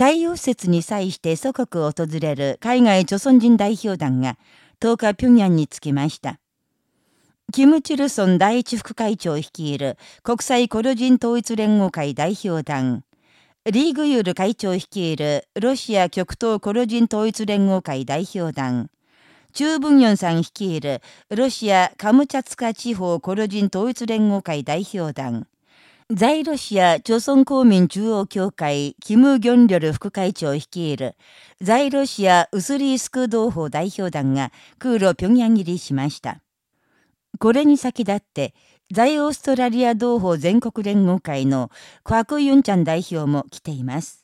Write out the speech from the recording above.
太陽節に際して祖国を訪れる海外著存人代表団が10日平壌に着きました。キム・チルソン第一副会長率いる国際コロ人統一連合会代表団、リーグユール会長率いるロシア極東コロ人統一連合会代表団、中文ヨンさん率いるロシアカムチャツカ地方コロ人統一連合会代表団、在ロシア朝鮮公民中央協会キム・ギョンリョル副会長率いる在ロシアウスリースク同胞代表団が空路平壌入りしました。これに先立って、在オーストラリア同胞全国連合会のクワク・ユンチャン代表も来ています。